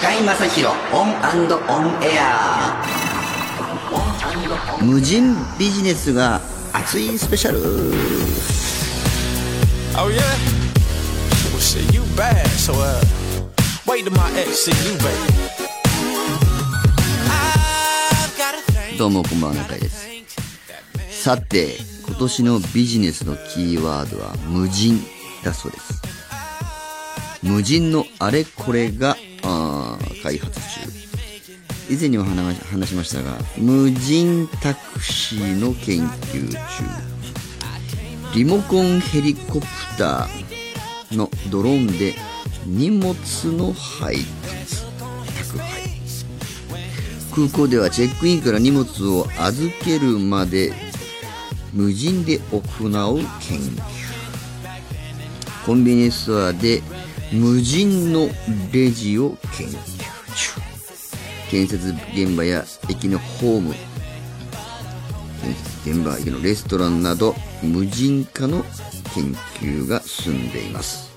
中居正広 ON & ON AIR。無人ビジネスが熱いスペシャル。Oh yeah? Well shit, you bad, so uh wait till my ex see you thing. どうもこんばんは中居です。さて今年のビジネスのキーワードは無人だそうです。無人のあれこれが開発中。以前にも話しましたが無人タクシーの研究中リモコンヘリコプターのドローンで荷物の配達宅配。空港ではチェックインから荷物を預けるまで無人で行う研究。コンビニストアで無人のレジを研究。建設現場や駅のホーム建設現場駅のレストランなど無人化の研究が進んでいます。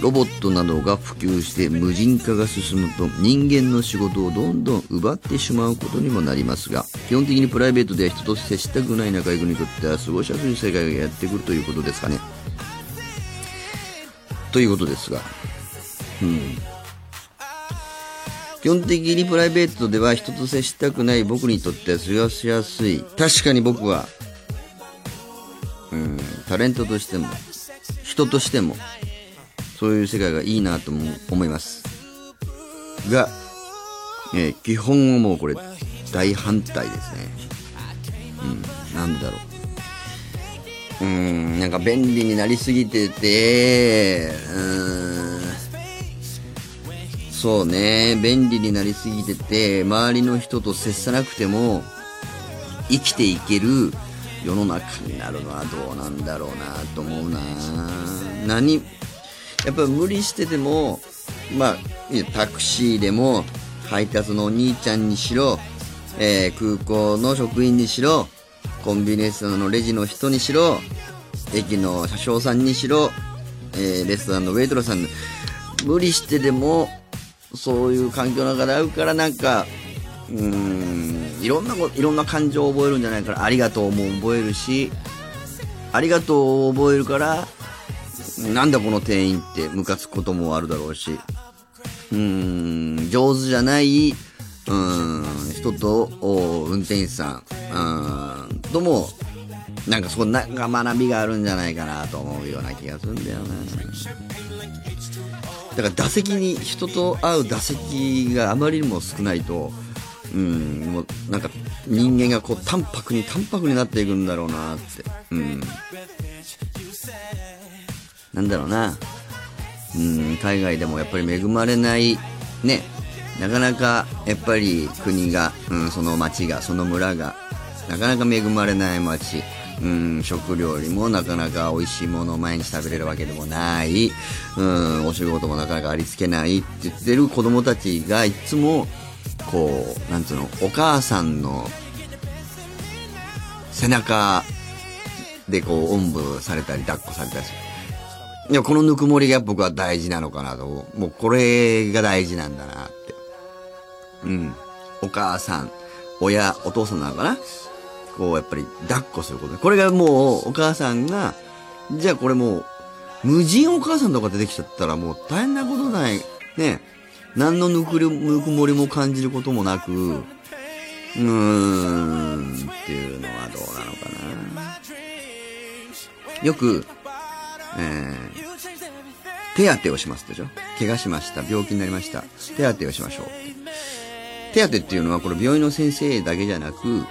ロボットなどが普及して無人化が進むと人間の仕事をどんどん奪ってしまうことにもなりますが基本的にプライベートでは人と接したくない中居君にとっては過ごしやすい世界がやってくるということですかね。ということですがうん。基本的にプライベートでは人と接したくない僕にとっては過ごしやすい。確かに僕はうんタレントとしても人としてもそういう世界がいいなと思います。が、えー基本はもうこれ大反対ですね。うんなんだろう。うんなんか便利になりすぎててうんそうね。便利になりすぎてて周りの人と接さなくても生きていける世の中になるのはどうなんだろうなと思うな。何やっぱ無理しててもまあタクシーでも配達のお兄ちゃんにしろ、えー空港の職員にしろコンビニエンスのレジの人にしろ駅の車掌さんにしろ、えーレストランのウェイトレスさん無理してでもそういう環境の中で会うからなんかうんいろんなこといろんな感情を覚えるんじゃないからありがとうも覚えるしありがとうを覚えるからなんだこの店員ってムカつくこともあるだろうしうん上手じゃない、うん、人と、運転手さん、うん、とも、なんかそこなんか学びがあるんじゃないかなと思うような気がするんだよな。だから打席に、人と会う打席があまりにも少ないと、うん、もうなんか人間がこう淡白に淡白になっていくんだろうなって。うん。なんだろうな。うん、海外でもやっぱり恵まれない、ね、なかなかやっぱり国が、うん、その町が、その村が、なかなか恵まれない町、うん、食料理もなかなか美味しいものを毎日食べれるわけでもない、うん、お仕事もなかなかありつけないって言ってる子供たちがいつも、こう、なんつうの、お母さんの背中でこう、おんぶされたり抱っこされたりする。いや、このぬくもりが僕は大事なのかなと。もうこれが大事なんだなって。うん。お母さん、親、お父さんなのかな？こう、やっぱり抱っこすること。これがもう、お母さんが、じゃあこれもう、無人お母さんとか出てきちゃったらもう大変なことない。ね。何のぬくりぬくもりも感じることもなく、うーん、っていうのはどうなのかな。よく、えー手当てをしますでしょ怪我しました。病気になりました。手当てをしましょう。手当てっていうのはこれ病院の先生だけじゃなく、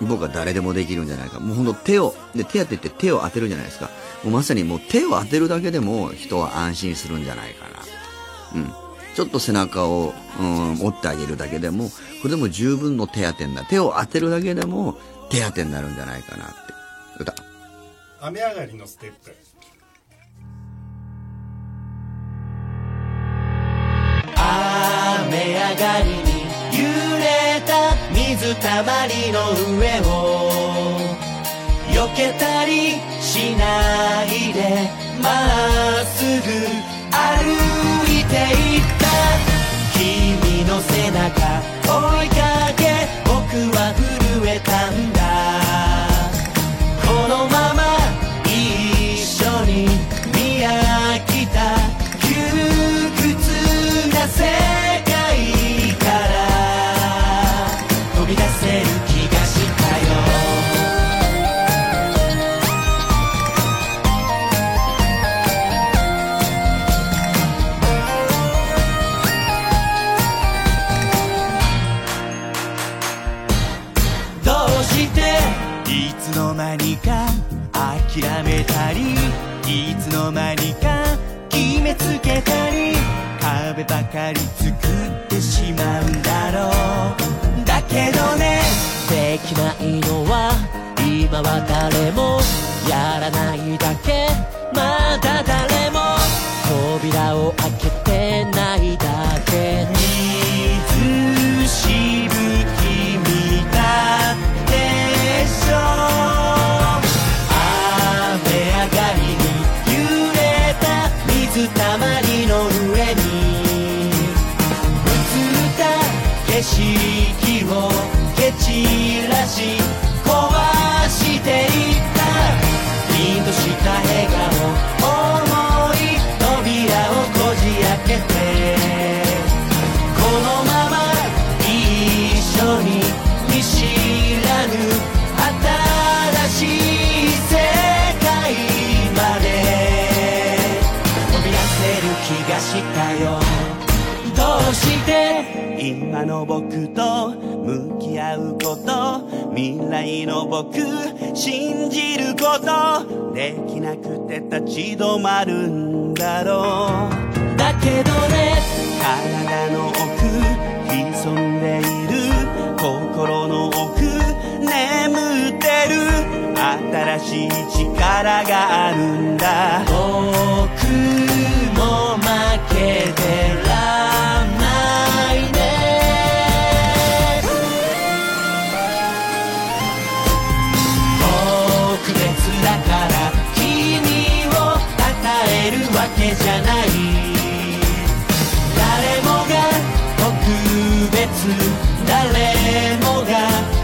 僕は誰でもできるんじゃないか。もうほんと手を、で、手当てって手を当てるじゃないですか。もうまさにもう手を当てるだけでも人は安心するんじゃないかな。うん。ちょっと背中を、うん、折ってあげるだけでも、これでも十分の手当てになる。手を当てるだけでも手当てになるんじゃないかなって。歌。雨上がりのステップ雨上がりたまりの上を避けたりしないでまっすぐ歩いていった君の背中追い僕と向き合うこと未来の僕信じることできなくて立ち止まるんだろうだけどね体の奥潜んでいる心の奥眠ってる新しい力があるんだ僕も負けてる。じゃない。誰もが特別。誰もが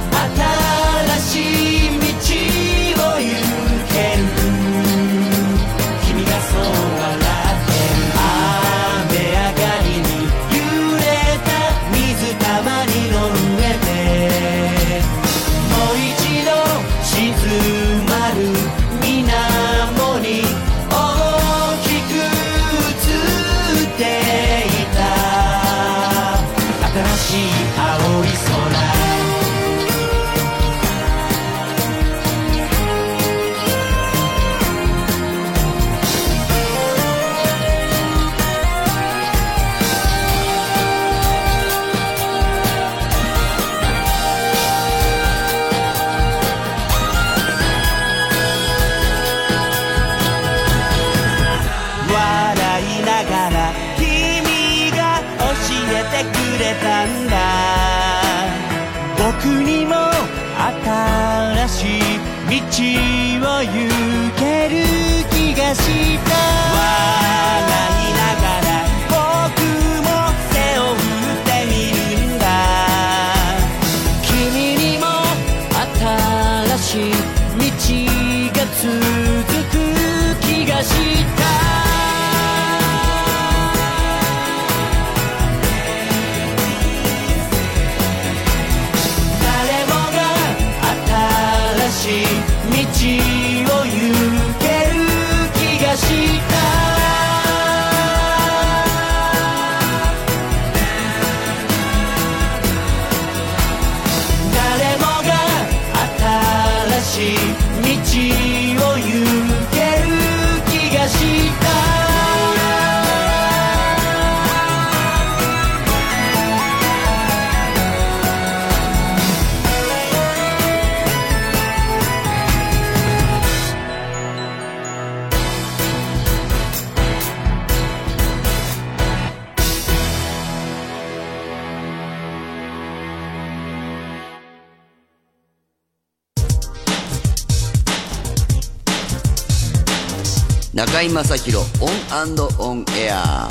居正広 ON & ON AIR。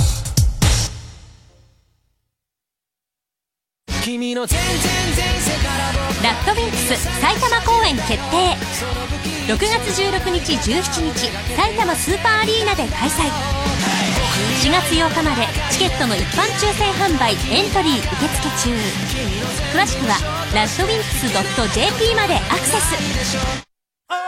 君の前前前世から RADWIMPS 埼玉公演決定。6月16日17日さいたまスーパーアリーナで開催。4月8日までチケットの一般抽選販売エントリー受付中。詳しくはラッドウィンクス .jp までアクセス。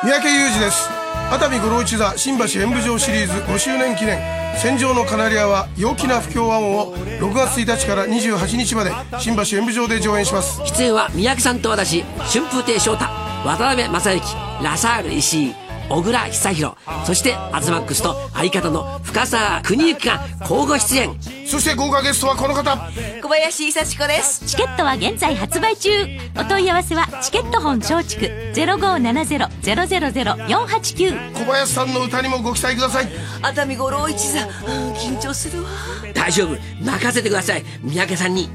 三宅裕二です。熱海五郎一座新橋演舞場シリーズ5周年記念。戦場のカナリアは陽気な不協和音を6月1日から28日まで。新橋演舞場で上演します。出演は三宅さんと私春風亭昇太渡辺正行ラサール石井。小倉久弘そしてアズマックスと相方の深澤邦之が交互出演。そして豪華ゲストはこの方。小林幸子です。チケットは現在発売中。お問い合わせはチケットホン松竹0570-000-489小林さんの歌にもご期待ください。熱海五郎一座うん緊張するわ。大丈夫。任せてください。三宅さんに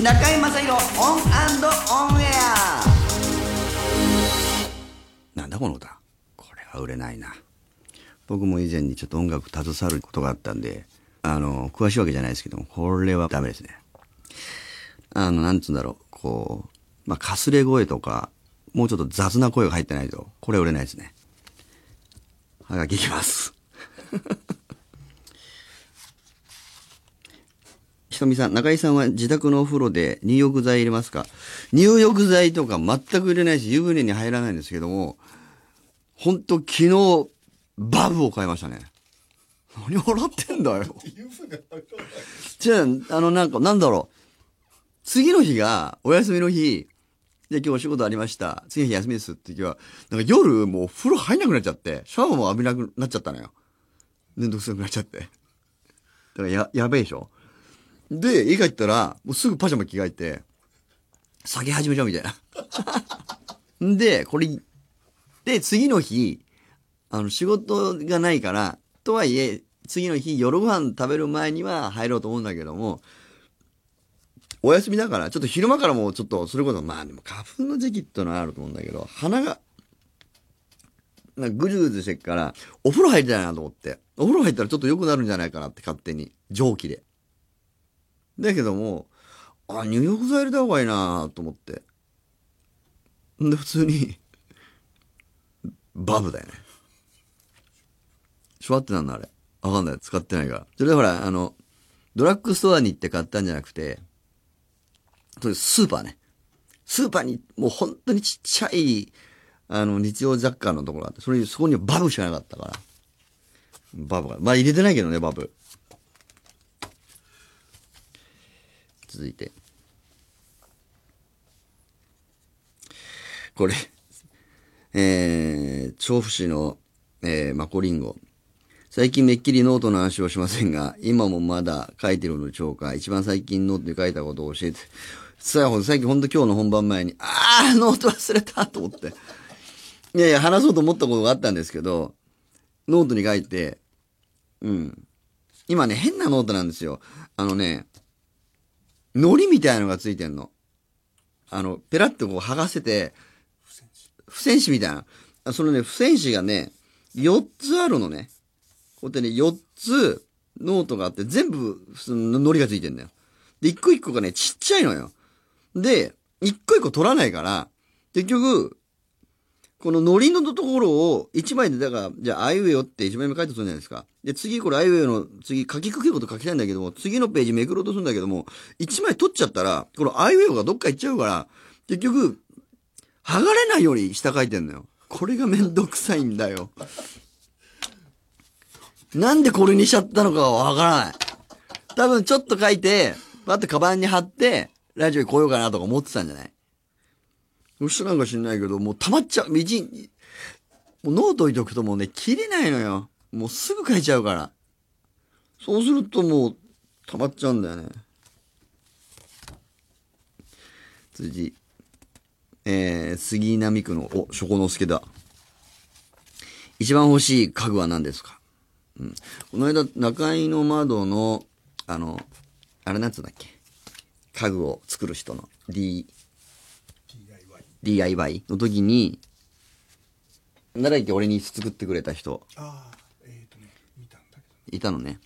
中居正広 ON & ON AIR。なんだこの歌。これは売れないな。僕も以前にちょっと音楽携わることがあったんであの詳しいわけじゃないですけどもこれはダメですね。あのなんつうんだろうこうまあかすれ声とかもうちょっと雑な声が入ってないとこれ売れないですね。はがきいきます。ひとみさん、中井さんは自宅のお風呂で入浴剤入れますか？入浴剤とか全く入れないし、湯船に入らないんですけども、ほんと昨日、バブを買いましたね。何笑ってんだよ。じゃあ、あの、なんか、なんだろう。次の日が、お休みの日、で、今日お仕事ありました。次の日休みですって時は、なんか夜もう風呂入んなくなっちゃって、シャワーも浴びなくなっちゃったのよ。めんどくさくなっちゃって。だからや、やべえでしょで、家帰ったら、もうすぐパジャマ着替えて、酒始めちゃうみたいな。で、これ、で、次の日、あの、仕事がないから、とはいえ、次の日夜ご飯食べる前には入ろうと思うんだけども、お休みだから、ちょっと昼間からもちょっと、それこそ、まあでも花粉の時期ってのはあると思うんだけど、鼻が、なぐずぐずしてっから、お風呂入りたいなと思って。お風呂入ったらちょっと良くなるんじゃないかなって勝手に。蒸気で。だけども、あ、入浴剤入れた方がいいなと思って。んで、普通に、バブだよね。シュワってなんのあれ？わかんない。使ってないから。それでほら、あの、ドラッグストアに行って買ったんじゃなくて、それスーパーね。スーパーに、もう本当にちっちゃい、あの、日用雑貨のところがあって、それに、そこにはバブしかなかったから。バブが。まあ入れてないけどね、バブ。続いて。これ、えー、調布市の、えー、マコリンゴ。最近めっきりノートの話をしませんが、今もまだ書いてるのでしょうか一番最近ノートに書いたことを教えて。さあ、最近ほんと今日の本番前に、あー、ノート忘れたと思って。いやいや、話そうと思ったことがあったんですけど、ノートに書いて、うん。今ね、変なノートなんですよ。あのね、糊みたいなのがついてんの。あの、ペラッとこう剥がせて、付箋紙みたいな。そのね、付箋紙がね、4つあるのね。こうやってね、4つノートがあって、全部、その糊がついてんだよ。で、一個一個がね、ちっちゃいのよ。で、一個一個取らないから、結局、この糊のところを一枚で、だから、じゃあ、あいうえよって一枚目書いてするじゃないですか。で、次、これあいうえよの、次、書きかけること書きたいんだけども、次のページめくろうとするんだけども、一枚取っちゃったら、このあいうえよがどっか行っちゃうから、結局、剥がれないように下書いてんのよ。これがめんどくさいんだよ。なんでこれにしちゃったのかはわからない。多分ちょっと書いて、パッとカバンに貼って、ラジオに来ようかなとか思ってたんじゃない？そしたらなんか知んないけど、もう溜まっちゃう。みじん、もうノート置いとくともうね、切れないのよ。もうすぐ書いちゃうから。そうするともう、溜まっちゃうんだよね。次。えー、杉並区の、お、ショコノスケだ。一番欲しい家具は何ですか？うん。この間、中井の窓の、あの、あれなんつうんだっけ？家具を作る人の D、DIY の時に、奈って俺に作ってくれた人。ああえっ、とね見たんだいたのね。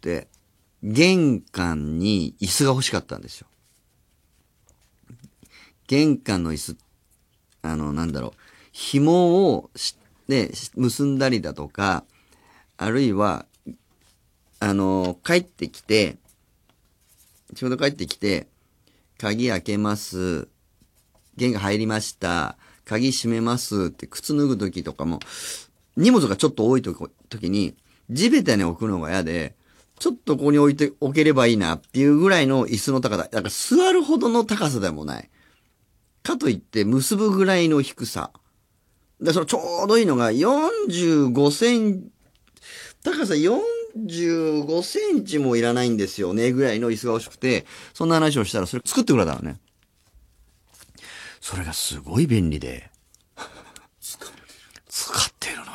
で、玄関に椅子が欲しかったんですよ。玄関の椅子、あの、なんだろう、紐をし、ね、結んだりだとか、あるいは、あの、帰ってきて、仕事帰ってきて、鍵開けます。玄関入りました。鍵閉めますって靴脱ぐときとかも、荷物がちょっと多いときに、地べたに置くのが嫌で、ちょっとここに置いておければいいなっていうぐらいの椅子の高さ。だから座るほどの高さでもない。かといって結ぶぐらいの低さ。で、そのちょうどいいのが45セン高さ45センチもいらないんですよね、ぐらいの椅子が欲しくて、そんな話をしたらそれ作ってくれたのね。それがすごい便利で。使ってるのよ。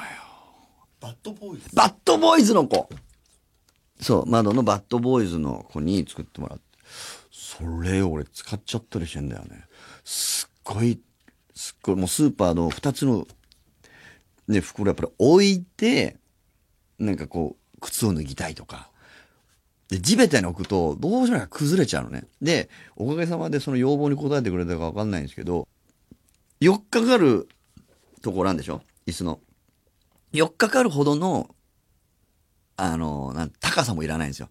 バッドボーイズバッドボーイズの子そう、窓のバッドボーイズの子に作ってもらって。それを俺使っちゃったりしてんだよね。すっごい、すっごい、もうスーパーの二つの、ね、袋やっぱり置いて、なんかこう、靴を脱ぎたいとか。で、地べたに置くと、どうしようか崩れちゃうのね。で、おかげさまでその要望に応えてくれたかわかんないんですけど、4日かかるところなんでしょ？椅子の。4日かかるほどの、あの、なん高さもいらないんですよ。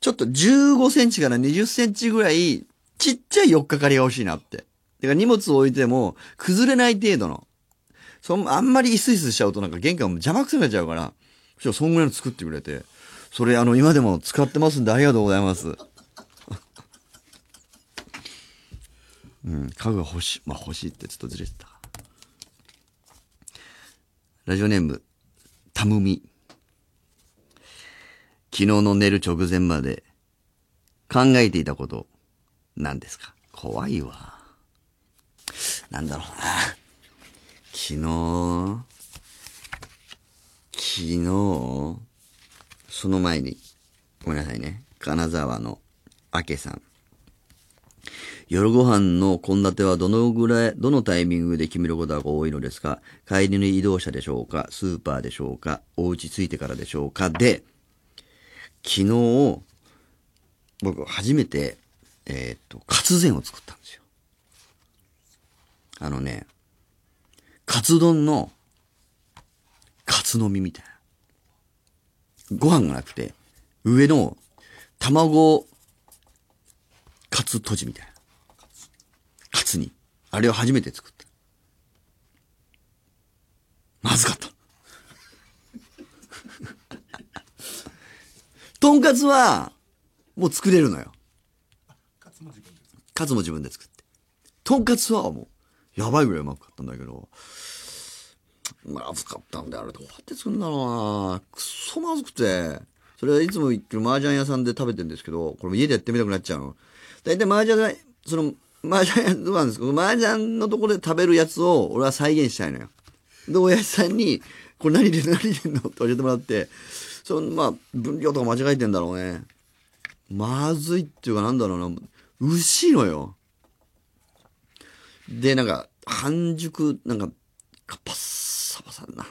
ちょっと15センチから20センチぐらい、ちっちゃい4日かかりが欲しいなって。だから荷物を置いても、崩れない程度の。そんあんまりイスイスしちゃうとなんか玄関も邪魔くさくなっちゃうか、らそんぐらいの作ってくれて、それあの、今でも使ってますんでありがとうございます。うん、家具が欲しい。まあ欲しいってちょっとずれてた。ラジオネーム、たむみ。昨日の寝る直前まで考えていたこと、何ですか？怖いわ。なんだろうな。昨日、昨日、その前に、ごめんなさいね。金沢の明けさん。夜ご飯の献立はどのぐらい、どのタイミングで決めることが多いのですか？帰りの移動車でしょうか？スーパーでしょうか？お家着いてからでしょうか？で、昨日、僕初めて、えーっと、カツ膳を作ったんですよ。あのね、カツ丼の、カツの実みたいな。ご飯がなくて、上の、卵、カツとじみたいな。カツに。あれを初めて作った。まずかった。とんかつは、もう作れるのよ。カツも自分で作って。とんかつはもう、やばいぐらいうまかったんだけど、まずかったんだよ。あれどうやって作るんだろうなくそまずくて。それはいつも行ってる麻雀屋さんで食べてるんですけど、これ家でやってみたくなっちゃうの。大体麻雀屋、その、麻雀屋どうなんですけど、麻雀のところで食べるやつを俺は再現したいのよ。で、親父さんに、これ何で何でんの？って教えてもらって、その、まあ、分量とか間違えてんだろうね。まずいっていうかなんだろうな、薄いのよ。で、なんか、半熟、なんか、パッサパサなんだ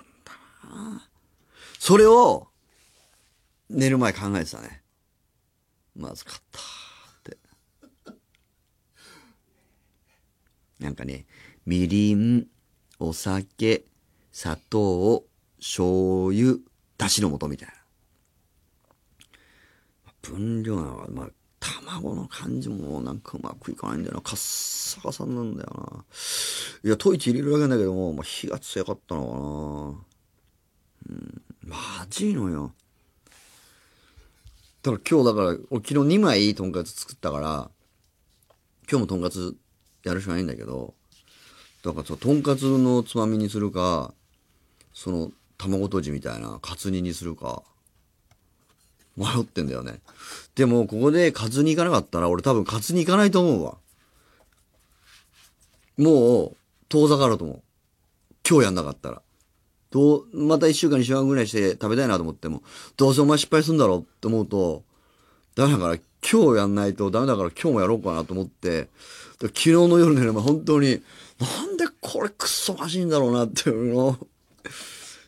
な。それを、寝る前考えてたね。まずかったって。なんかね、みりん、お酒、砂糖、醤油、だしの素みたいな。分量なのは、まあ、卵の感じもなんかうまくいかないんだよな。カッサカサなんだよな。いや、溶いて入れるわけなんだけども、まあ、火が強かったのかな。うん、まずいのよ。だから今日だから、俺昨日2枚とんかつ作ったから、今日もとんかつやるしかないんだけど、だからそのとんかつのつまみにするか、その卵とじみたいなカツ煮にするか、迷ってんだよね。でも、ここでカツ煮行かなかったら、俺多分カツ煮行かないと思うわ。もう、遠ざかると思う。今日やんなかったら。どう、また一週間二週間ぐらいして食べたいなと思っても、どうせお前失敗するんだろうって思うと、ダメだから今日やんないとダメだから今日もやろうかなと思って、昨日の夜寝る前本当に、なんでこれクソましいんだろうなっていうの、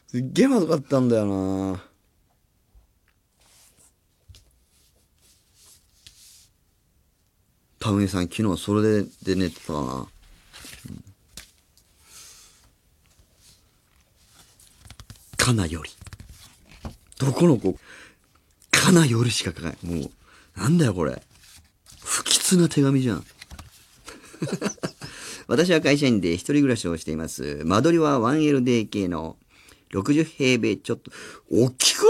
すっげえまずかったんだよなかうねさん昨日それで寝てたかな。うんかなより。どこの子？かなよりしか書かない。もう、なんだよこれ。不吉な手紙じゃん。私は会社員で一人暮らしをしています。間取りは 1LDK の60平米ちょっと、大きくな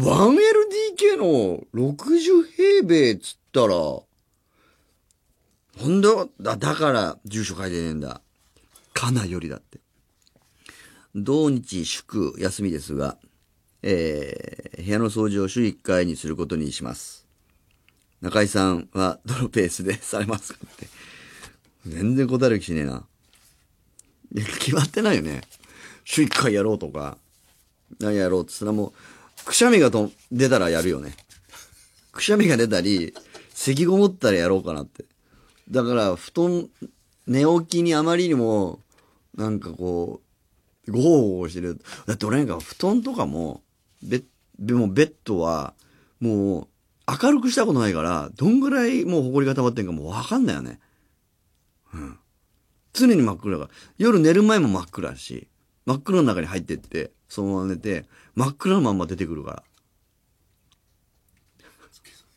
い ?1LDK の60平米っつったら、ほんとだ、だから住所書いてねえんだ。かなよりだって。同日祝休みですが、えー、部屋の掃除を週1回にすることにします。中井さんはどのペースでされますかって。全然答える気しねえな。決まってないよね。週1回やろうとか、何やろうって言ったらもう、くしゃみがと出たらやるよね。くしゃみが出たり、咳ごもったらやろうかなって。だから、布団、寝起きにあまりにも、なんかこう、ゴーゴーしてる。だって俺なんか布団とかも、ベッ、でもベッドは、もう、明るくしたことないから、どんぐらいもう埃が溜まってんかもうわかんないよね。うん。常に真っ暗だから。夜寝る前も真っ暗だし、真っ暗の中に入ってって、そのまま寝て、真っ暗のまんま出てくるから。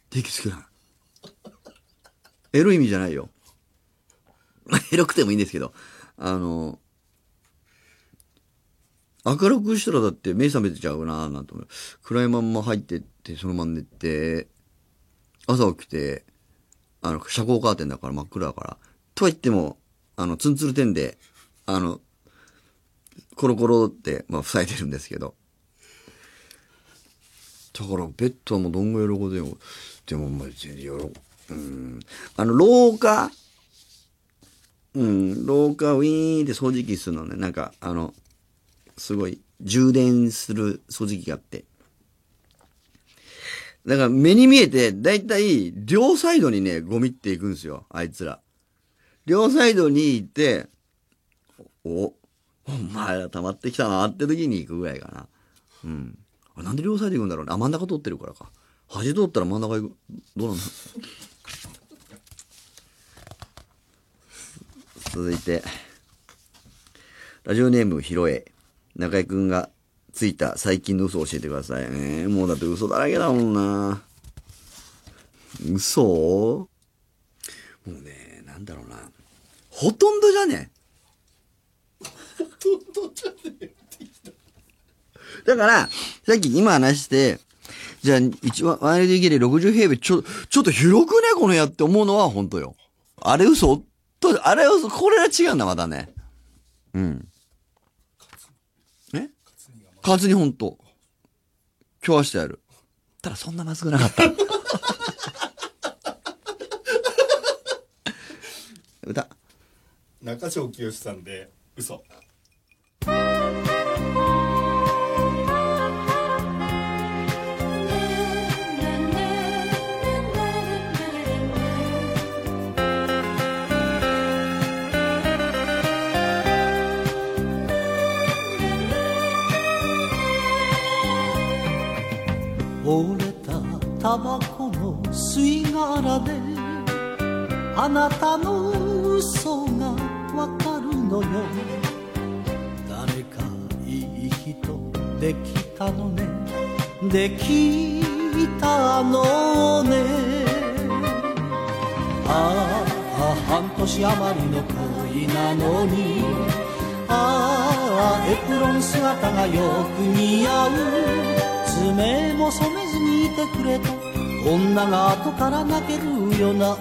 電気つけない。エロい意味じゃないよ。ま あエロくてもいいんですけど、あの、明るくしたらだって目覚めてちゃうなぁなんて思う。暗いまんま入ってって、そのまんま寝て、朝起きて、あの、遮光カーテンだから真っ暗だから。とは言っても、あの、ツンツルテンで、あの、コロコロって、まあ、塞いでるんですけど。だから、ベッドはもうどんぐらい喜んでよ。でも、まあ、全然喜ぶうん。あの、廊下うん、廊下ウィーンって掃除機するのね。なんか、あの、すごい、充電する掃除機があって。だから目に見えて、だいたい両サイドにね、ゴミっていくんですよ、あいつら。両サイドに行って、お、お前ら溜まってきたなって時に行くぐらいかな。うん。あなんで両サイド行くんだろうね。あ、真ん中通ってるからか。端通ったら真ん中行く。どうなんだ続いて、ラジオネームひろえ。中井くんがついた最近の嘘を教えてくださいね。もうだって嘘だらけだもんな。嘘？もうね、なんだろうな。ほとんどじゃねほとんどじゃねだから、さっき今話して、じゃあ、一番、1LDK で60平米、ちょ、ちょっと広くね、この部屋って思うのは本当よ。あれ嘘？と、あれを、これは違うんだ、まだね。うん。え？カツに本と今日はしてやる。ただそんなまずくなかった。歌。中条清さんで嘘折れたタバコの吸い殻であなたの嘘がわかるのよ。誰かいい人できたのね。できたのね。ああ半年余りの恋なのに。ああエプロン姿がよく似合う。爪も染めずにいてくれと女が後から泣けるよな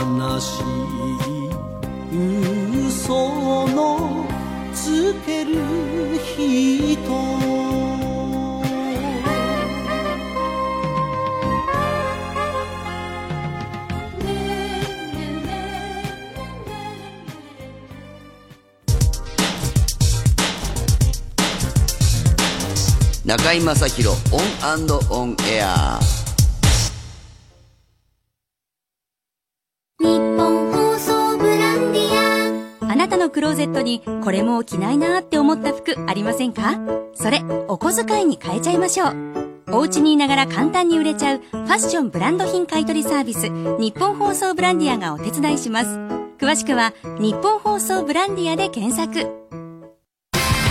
悲しい嘘のつける人中居正広 ON & ON AIR。ニッポン放送ブランディア。あなたのクローゼットにこれもう着ないなーって思った服ありませんか？それお小遣いに変えちゃいましょう。お家にいながら簡単に売れちゃうファッションブランド品買取サービスニッポン放送ブランディアがお手伝いします。詳しくはニッポン放送ブランディアで検索。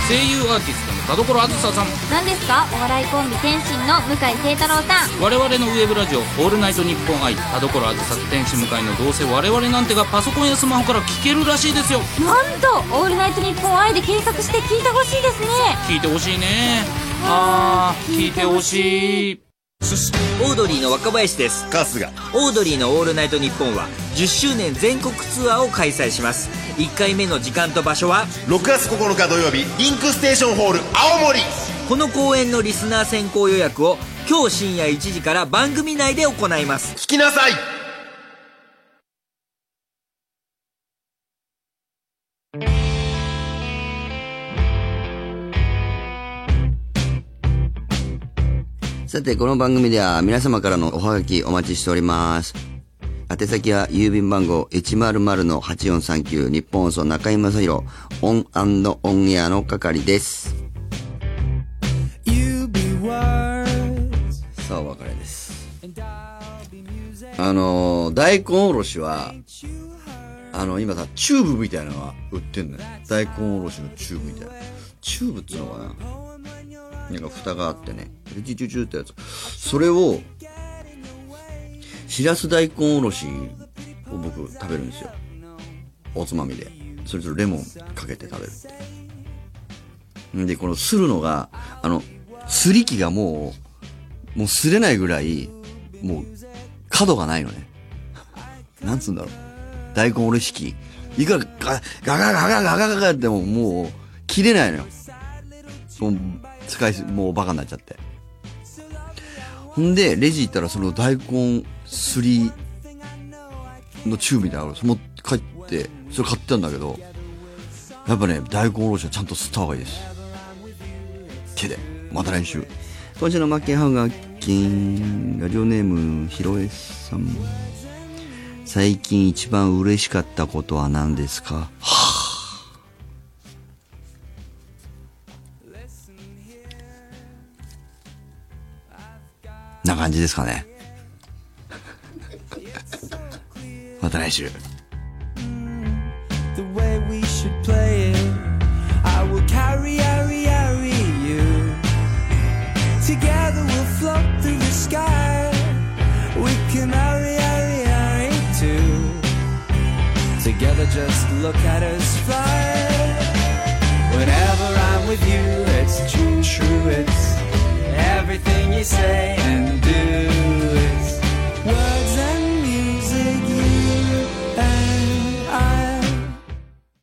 声優アーティストの田所あずささん。何ですか？お笑いコンビ天心の向井聖太郎さん。我々のウェブラジオ「オールナイトニッポン愛」田所あずさと天使向井のどうせ我々なんてがパソコンやスマホから聞けるらしいですよ。なんと「オールナイトニッポン愛」で検索して聞いてほしいですね。聞いてほしいね。あー聞いてほしい。オードリーの若林です。春日。オードリーの「オールナイトニッポン」は10周年全国ツアーを開催します1回目の時間と場所は？6月9日土曜日リンクステーションホール青森。この公演のリスナー先行予約を今日深夜1時から番組内で行います。聞きなさい。さて、この番組では皆様からのおはがきお待ちしております。宛先は郵便番号100-8439ニッポン放送中居正広 ON & ON AIR の係です。さあ、お別れです。あの、大根おろしは、あの、今さ、チューブみたいなのが売ってんのよ。大根おろしのチューブみたいな。チューブっつうのかななんか蓋があってね、チュチュチュってやつ。それを、しらす大根おろしを僕食べるんですよ。おつまみで。それとレモンかけて食べるって。んで、このするのが、あの、すり器がもう、もうすれないぐらい、もう、角がないのね。なんつうんだろう。大根おろし器。いくらガガガガガガガガガってももう、切れないのよ。もう、使いす、もうバカになっちゃって。ほんで、レジ行ったらその大根すりのチューブみたいなのその帰って、それ買ってたんだけど、やっぱね、大根おろしはちゃんと吸った方がいいです。手で。また来週。今週の負けはがき、ラジオネーム、ひろえさん。最近一番嬉しかったことは何ですか？はぁ。な感じですかね。また来週。 the way we should play it. I will carry, carry, carry you. Together we'll float through the sky. We can hurry, hurry, hurry too. Together just look at us fly. Whenever I'm with you, it's true, true, it's everything you say.